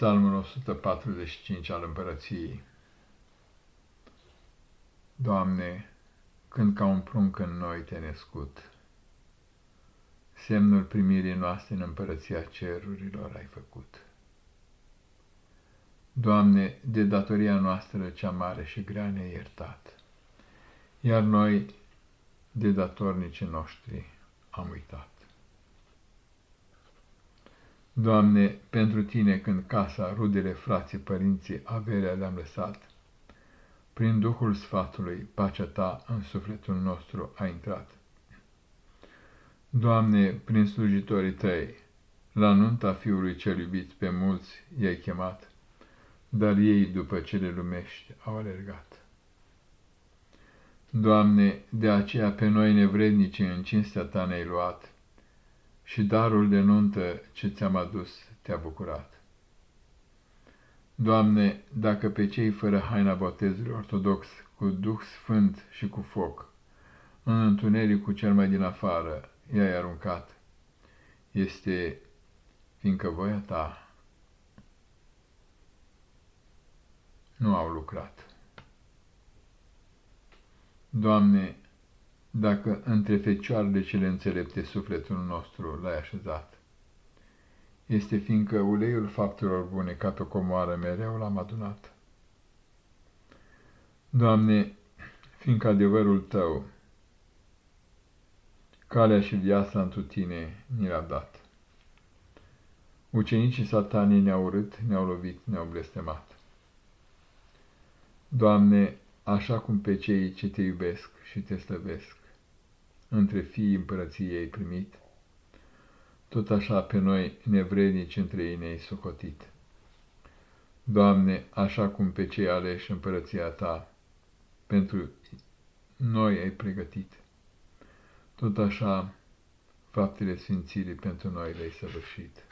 Psalmul 145 al Împărăției Doamne, când ca un prunc în noi te născut, semnul primirii noastre în Împărăția Cerurilor ai făcut. Doamne, de datoria noastră cea mare și grea ne iertat, iar noi de datornicii noștri am uitat. Doamne, pentru Tine când casa, rudele, frații, părinții, averea le-am lăsat, prin Duhul Sfatului, pacea Ta în sufletul nostru a intrat. Doamne, prin slujitorii Tăi, la nunta Fiului cel iubit pe mulți i-ai chemat, dar ei, după cele lumești, au alergat. Doamne, de aceea pe noi nevrednici în cinstea Ta ne-ai luat, și darul de nuntă ce ți-am adus te-a bucurat. Doamne, dacă pe cei fără haina botezului ortodox, cu Duh Sfânt și cu foc, în întunericul cel mai din afară i-ai aruncat, este fiindcă voia ta nu au lucrat. Doamne, dacă între fecioarele cele înțelepte sufletul nostru l-ai așezat. Este fiindcă uleiul faptelor bune ca pe comoară mereu l-am adunat. Doamne, fiindcă adevărul Tău, calea și viața întru Tine ni l-a dat. Ucenicii satanii ne-au urât, ne-au lovit, ne-au blestemat. Doamne, așa cum pe cei ce Te iubesc și Te slăvesc, între fiii împărăției ai primit, tot așa pe noi nevrednici între ei ne-ai socotit. Doamne, așa cum pe cei aleși împărăția Ta pentru noi ai pregătit, tot așa faptele sfințirii pentru noi le-ai săvârșit.